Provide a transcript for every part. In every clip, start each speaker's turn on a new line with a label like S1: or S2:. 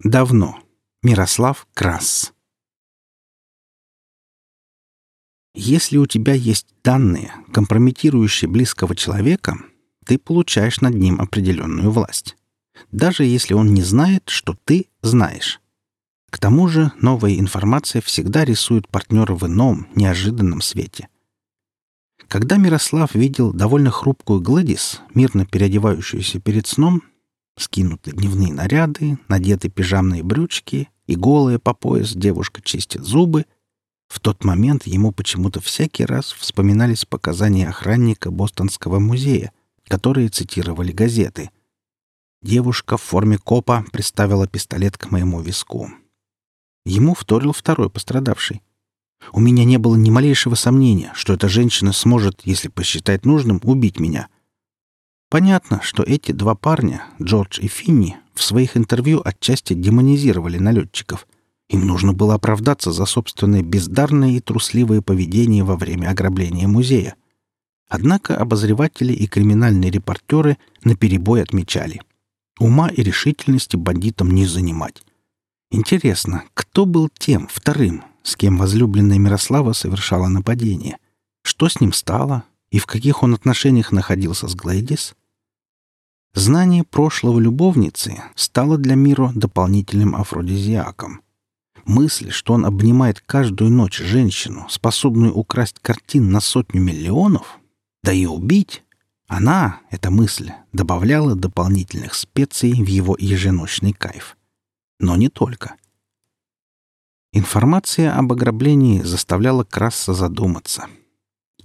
S1: Давно. Мирослав Крас. Если у тебя есть данные, компрометирующие близкого человека, ты получаешь над ним определенную власть. Даже если он не знает, что ты знаешь. К тому же новая информация всегда рисует партнера в ином, неожиданном свете. Когда Мирослав видел довольно хрупкую Гладис, мирно переодевающуюся перед сном, скинуты дневные наряды, надеты пижамные брючки и голая по пояс девушка чистит зубы, в тот момент ему почему-то всякий раз вспоминались показания охранника Бостонского музея, которые цитировали газеты. Девушка в форме копа приставила пистолет к моему виску. Ему вторил второй пострадавший. У меня не было ни малейшего сомнения, что эта женщина сможет, если посчитает нужным, убить меня. Понятно, что эти два парня, Джордж и Финни, в своих интервью отчасти демонизировали налетчиков. Им нужно было оправдаться за собственное бездарное и трусливое поведение во время ограбления музея. Однако обозреватели и криминальные репортеры наперебой отмечали. Ума и решительности бандитам не занимать. Интересно, кто был тем, вторым, с кем возлюбленная Мирослава совершала нападение? Что с ним стало? И в каких он отношениях находился с Глэдис? Знание прошлого любовницы стало для Миро дополнительным афродизиаком. Мысль, что он обнимает каждую ночь женщину, способную украсть картин на сотню миллионов, да и убить, она, эта мысль, добавляла дополнительных специй в его еженочный кайф. Но не только. Информация об ограблении заставляла Краса задуматься.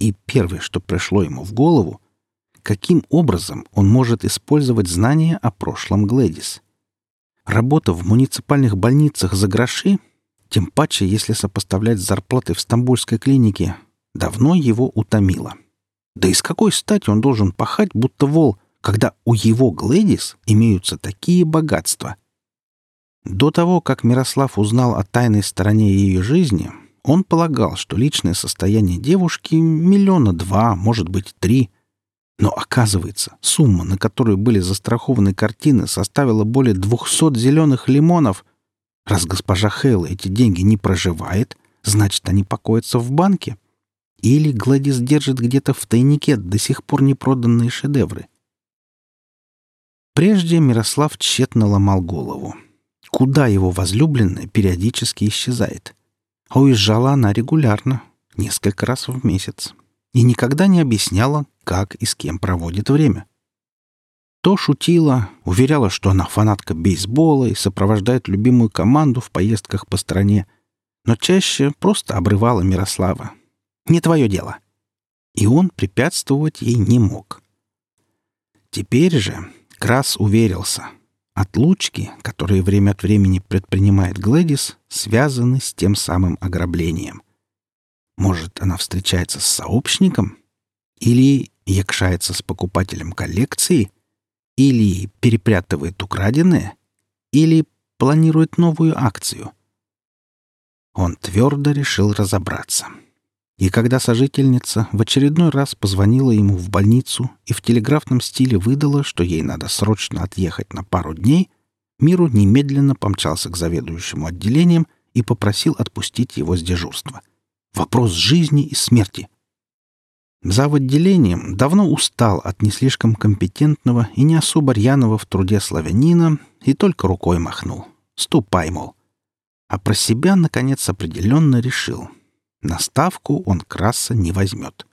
S1: И первое, что пришло ему в голову, каким образом он может использовать знания о прошлом Глэдис. Работа в муниципальных больницах за гроши, тем паче, если сопоставлять с зарплатой в стамбульской клинике, давно его утомила. Да и с какой стати он должен пахать, будто вол, когда у его Глэдис имеются такие богатства? До того, как Мирослав узнал о тайной стороне ее жизни, он полагал, что личное состояние девушки — миллиона два, может быть, три. Но оказывается, сумма, на которую были застрахованы картины, составила более двухсот зеленых лимонов. Раз госпожа Хейла эти деньги не проживает, значит, они покоятся в банке. Или Гладис держит где-то в тайнике до сих пор не проданные шедевры. Прежде Мирослав тщетно ломал голову куда его возлюбленная периодически исчезает. А уезжала она регулярно, несколько раз в месяц, и никогда не объясняла, как и с кем проводит время. То шутила, уверяла, что она фанатка бейсбола и сопровождает любимую команду в поездках по стране, но чаще просто обрывала Мирослава. «Не твое дело». И он препятствовать ей не мог. Теперь же Крас уверился — Отлучки, которые время от времени предпринимает Глэдис, связаны с тем самым ограблением. Может, она встречается с сообщником? Или якшается с покупателем коллекции? Или перепрятывает украденное? Или планирует новую акцию? Он твердо решил разобраться. — и когда сожительница в очередной раз позвонила ему в больницу и в телеграфном стиле выдала, что ей надо срочно отъехать на пару дней, Миру немедленно помчался к заведующему отделением и попросил отпустить его с дежурства. Вопрос жизни и смерти. Зав. отделением давно устал от не слишком компетентного и не особо рьяного в труде славянина и только рукой махнул. «Ступай, мол». А про себя, наконец, определенно решил — на ставку он краса не возьмет.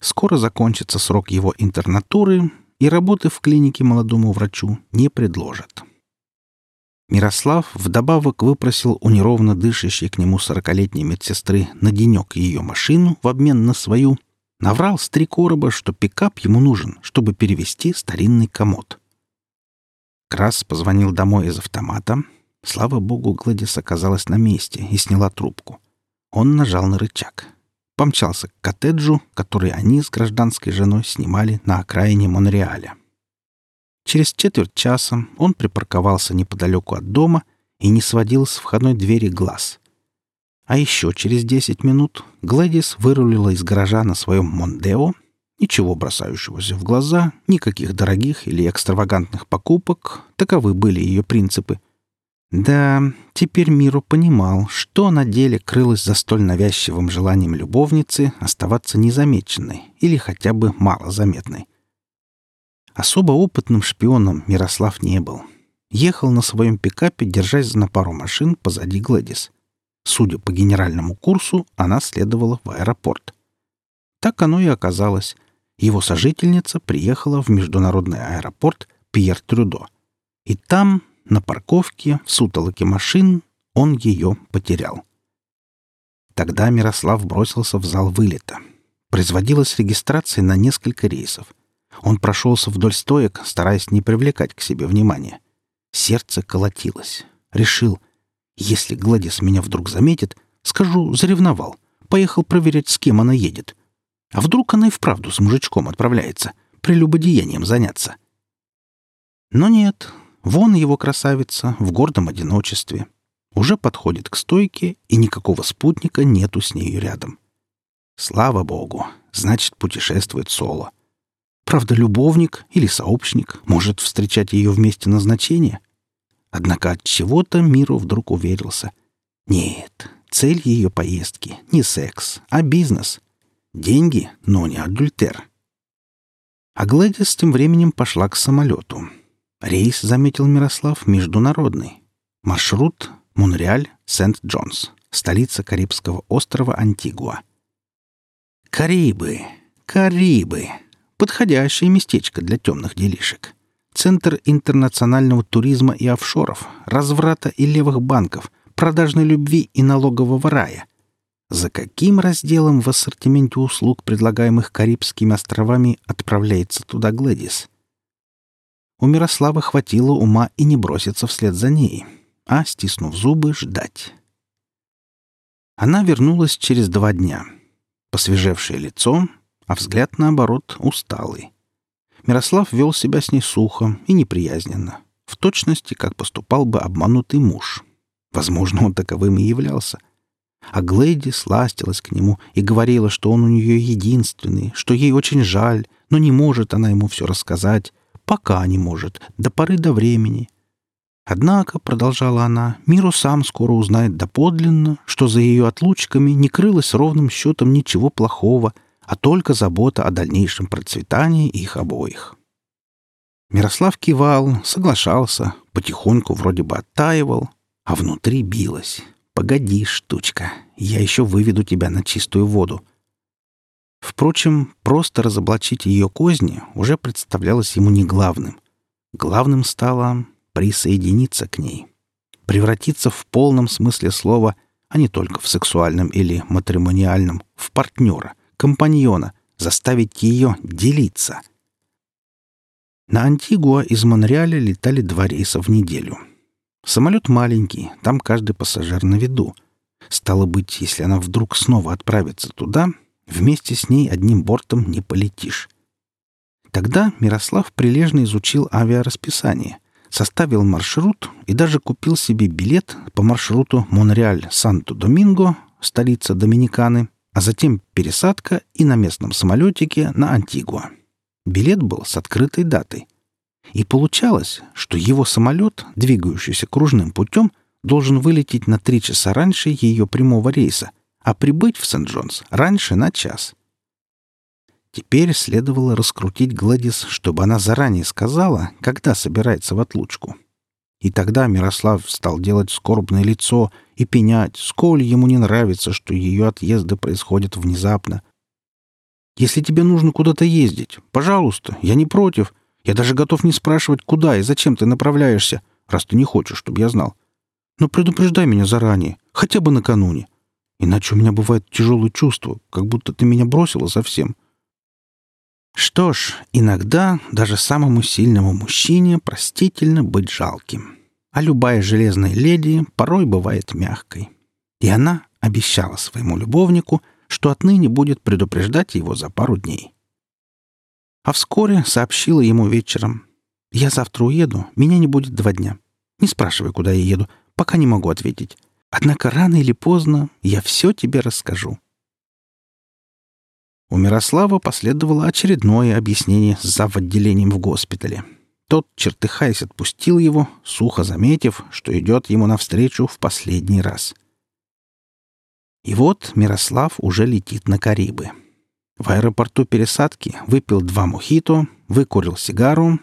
S1: Скоро закончится срок его интернатуры, и работы в клинике молодому врачу не предложат. Мирослав вдобавок выпросил у неровно дышащей к нему сорокалетней медсестры на денек ее машину в обмен на свою, наврал с три короба, что пикап ему нужен, чтобы перевести старинный комод. Крас позвонил домой из автомата. Слава богу, Гладис оказалась на месте и сняла трубку. Он нажал на рычаг. Помчался к коттеджу, который они с гражданской женой снимали на окраине Монреаля. Через четверть часа он припарковался неподалеку от дома и не сводил с входной двери глаз. А еще через десять минут Глэдис вырулила из гаража на своем Мондео, ничего бросающегося в глаза, никаких дорогих или экстравагантных покупок, таковы были ее принципы, Да, теперь Миру понимал, что на деле крылось за столь навязчивым желанием любовницы оставаться незамеченной или хотя бы малозаметной. Особо опытным шпионом Мирослав не был. Ехал на своем пикапе, держась на пару машин позади Глэдис. Судя по генеральному курсу, она следовала в аэропорт. Так оно и оказалось. Его сожительница приехала в международный аэропорт Пьер Трюдо. И там на парковке, в сутолоке машин, он ее потерял. Тогда Мирослав бросился в зал вылета. Производилась регистрация на несколько рейсов. Он прошелся вдоль стоек, стараясь не привлекать к себе внимания. Сердце колотилось. Решил, если Гладис меня вдруг заметит, скажу, заревновал. Поехал проверять, с кем она едет. А вдруг она и вправду с мужичком отправляется, прелюбодеянием заняться. Но нет, Вон его красавица в гордом одиночестве. Уже подходит к стойке, и никакого спутника нету с нею рядом. Слава богу, значит, путешествует соло. Правда, любовник или сообщник может встречать ее в месте назначения. Однако от чего-то миру вдруг уверился. Нет, цель ее поездки не секс, а бизнес. Деньги, но не адюльтер. А Глэдис тем временем пошла к самолету. Рейс, заметил Мирослав, международный. Маршрут Монреаль, Сент-Джонс, столица Карибского острова Антигуа. Карибы, Карибы. Подходящее местечко для темных делишек. Центр интернационального туризма и офшоров, разврата и левых банков, продажной любви и налогового рая. За каким разделом в ассортименте услуг, предлагаемых Карибскими островами, отправляется туда Глэдис? — у Мирослава хватило ума и не броситься вслед за ней, а, стиснув зубы, ждать. Она вернулась через два дня. Посвежевшее лицо, а взгляд, наоборот, усталый. Мирослав вел себя с ней сухо и неприязненно, в точности, как поступал бы обманутый муж. Возможно, он таковым и являлся. А Глэйди сластилась к нему и говорила, что он у нее единственный, что ей очень жаль, но не может она ему все рассказать, Пока не может, до поры до времени. Однако, — продолжала она, — Миру сам скоро узнает доподлинно, что за ее отлучками не крылось ровным счетом ничего плохого, а только забота о дальнейшем процветании их обоих. Мирослав кивал, соглашался, потихоньку вроде бы оттаивал, а внутри билось. «Погоди, штучка, я еще выведу тебя на чистую воду. Впрочем, просто разоблачить ее козни уже представлялось ему не главным. Главным стало присоединиться к ней, превратиться в полном смысле слова, а не только в сексуальном или матримониальном, в партнера, компаньона, заставить ее делиться. На Антигуа из Монреаля летали два рейса в неделю. Самолет маленький, там каждый пассажир на виду. Стало быть, если она вдруг снова отправится туда, Вместе с ней одним бортом не полетишь. Тогда Мирослав прилежно изучил авиарасписание, составил маршрут и даже купил себе билет по маршруту Монреаль-Санто-Доминго, столица Доминиканы, а затем пересадка и на местном самолетике на Антигуа. Билет был с открытой датой. И получалось, что его самолет, двигающийся кружным путем, должен вылететь на три часа раньше ее прямого рейса, а прибыть в Сент-Джонс раньше на час. Теперь следовало раскрутить Гладис, чтобы она заранее сказала, когда собирается в отлучку. И тогда Мирослав стал делать скорбное лицо и пенять, сколь ему не нравится, что ее отъезды происходят внезапно. «Если тебе нужно куда-то ездить, пожалуйста, я не против. Я даже готов не спрашивать, куда и зачем ты направляешься, раз ты не хочешь, чтобы я знал. Но предупреждай меня заранее, хотя бы накануне. Иначе у меня бывает тяжелое чувство, как будто ты меня бросила совсем. Что ж, иногда даже самому сильному мужчине простительно быть жалким. А любая железная леди порой бывает мягкой. И она обещала своему любовнику, что отныне будет предупреждать его за пару дней. А вскоре сообщила ему вечером. «Я завтра уеду, меня не будет два дня. Не спрашивай, куда я еду, пока не могу ответить. Однако рано или поздно я все тебе расскажу. У Мирослава последовало очередное объяснение с зав. отделением в госпитале. Тот, чертыхаясь, отпустил его, сухо заметив, что идет ему навстречу в последний раз. И вот Мирослав уже летит на Карибы. В аэропорту пересадки выпил два мохито, выкурил сигару.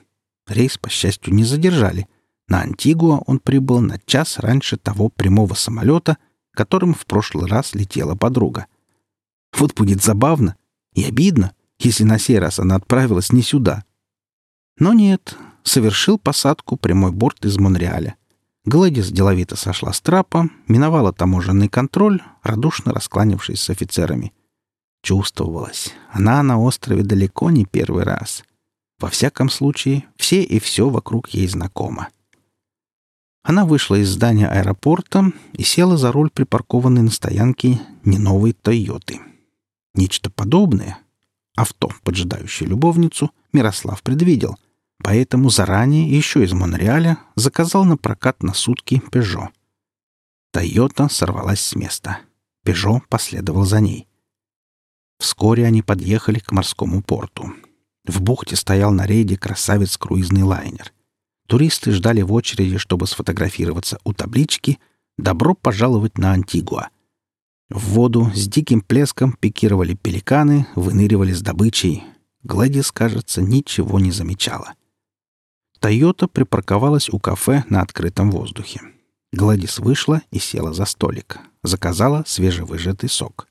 S1: Рейс, по счастью, не задержали. На Антигуа он прибыл на час раньше того прямого самолета, которым в прошлый раз летела подруга. Вот будет забавно и обидно, если на сей раз она отправилась не сюда. Но нет, совершил посадку прямой борт из Монреаля. Гладис деловито сошла с трапа, миновала таможенный контроль, радушно раскланившись с офицерами. Чувствовалось, она на острове далеко не первый раз. Во всяком случае, все и все вокруг ей знакомо. Она вышла из здания аэропорта и села за руль припаркованной на стоянке не новой «Тойоты». Нечто подобное, авто, поджидающее любовницу, Мирослав предвидел, поэтому заранее еще из Монреаля заказал на прокат на сутки «Пежо». «Тойота» сорвалась с места. «Пежо» последовал за ней. Вскоре они подъехали к морскому порту. В бухте стоял на рейде красавец-круизный лайнер — Туристы ждали в очереди, чтобы сфотографироваться у таблички «Добро пожаловать на Антигуа». В воду с диким плеском пикировали пеликаны, выныривали с добычей. Гладис, кажется, ничего не замечала. «Тойота» припарковалась у кафе на открытом воздухе. Гладис вышла и села за столик. Заказала свежевыжатый сок.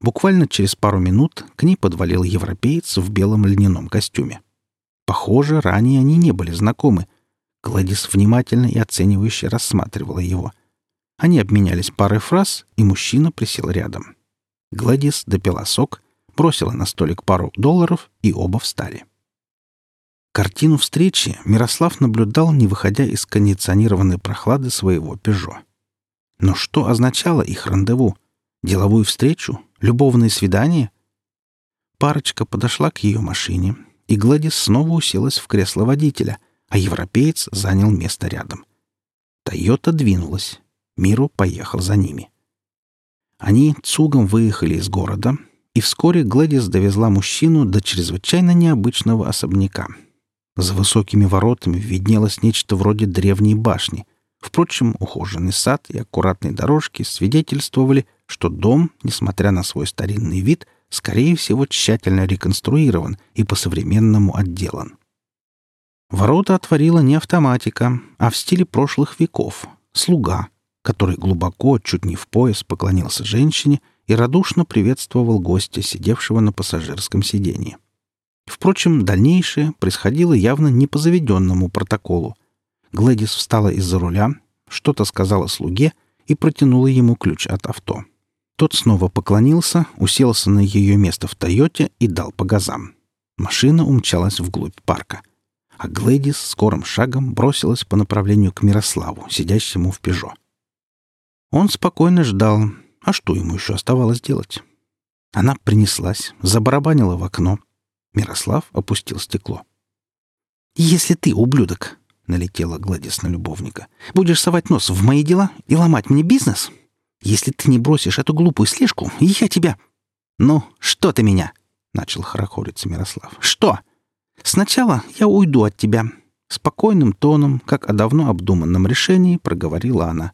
S1: Буквально через пару минут к ней подвалил европеец в белом льняном костюме. Похоже, ранее они не были знакомы. Гладис внимательно и оценивающе рассматривала его. Они обменялись парой фраз, и мужчина присел рядом. Гладис допила сок, бросила на столик пару долларов, и оба встали. Картину встречи Мирослав наблюдал, не выходя из кондиционированной прохлады своего «Пежо». Но что означало их рандеву? Деловую встречу? Любовное свидание? Парочка подошла к ее машине, и Гладис снова уселась в кресло водителя, а европеец занял место рядом. «Тойота» двинулась. Миру поехал за ними. Они цугом выехали из города, и вскоре Гладис довезла мужчину до чрезвычайно необычного особняка. За высокими воротами виднелось нечто вроде древней башни. Впрочем, ухоженный сад и аккуратные дорожки свидетельствовали, что дом, несмотря на свой старинный вид — скорее всего, тщательно реконструирован и по-современному отделан. Ворота отворила не автоматика, а в стиле прошлых веков — слуга, который глубоко, чуть не в пояс, поклонился женщине и радушно приветствовал гостя, сидевшего на пассажирском сиденье. Впрочем, дальнейшее происходило явно не по заведенному протоколу. Глэдис встала из-за руля, что-то сказала слуге и протянула ему ключ от авто. — тот снова поклонился, уселся на ее место в «Тойоте» и дал по газам. Машина умчалась вглубь парка. А Глэдис скорым шагом бросилась по направлению к Мирославу, сидящему в «Пежо». Он спокойно ждал. А что ему еще оставалось делать? Она принеслась, забарабанила в окно. Мирослав опустил стекло. «Если ты, ублюдок!» — налетела Гладис на любовника. «Будешь совать нос в мои дела и ломать мне бизнес, если ты не бросишь эту глупую слежку, я тебя...» «Ну, что ты меня?» — начал хорохориться Мирослав. «Что? Сначала я уйду от тебя». Спокойным тоном, как о давно обдуманном решении, проговорила она.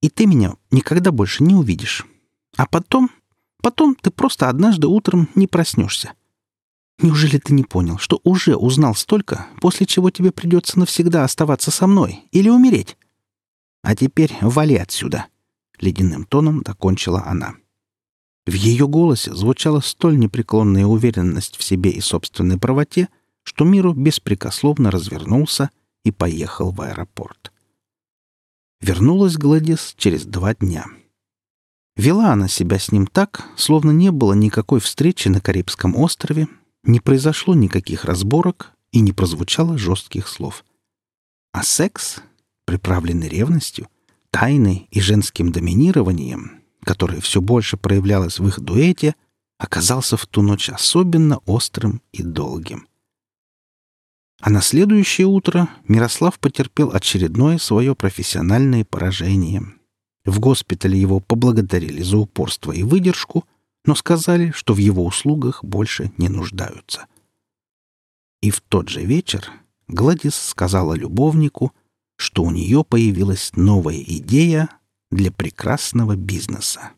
S1: «И ты меня никогда больше не увидишь. А потом... Потом ты просто однажды утром не проснешься. Неужели ты не понял, что уже узнал столько, после чего тебе придется навсегда оставаться со мной или умереть? А теперь вали отсюда ледяным тоном докончила она. В ее голосе звучала столь непреклонная уверенность в себе и собственной правоте, что Миру беспрекословно развернулся и поехал в аэропорт. Вернулась Гладис через два дня. Вела она себя с ним так, словно не было никакой встречи на Карибском острове, не произошло никаких разборок и не прозвучало жестких слов. А секс, приправленный ревностью, тайной и женским доминированием, которое все больше проявлялось в их дуэте, оказался в ту ночь особенно острым и долгим. А на следующее утро Мирослав потерпел очередное свое профессиональное поражение. В госпитале его поблагодарили за упорство и выдержку, но сказали, что в его услугах больше не нуждаются. И в тот же вечер Гладис сказала любовнику, что у нее появилась новая идея для прекрасного бизнеса.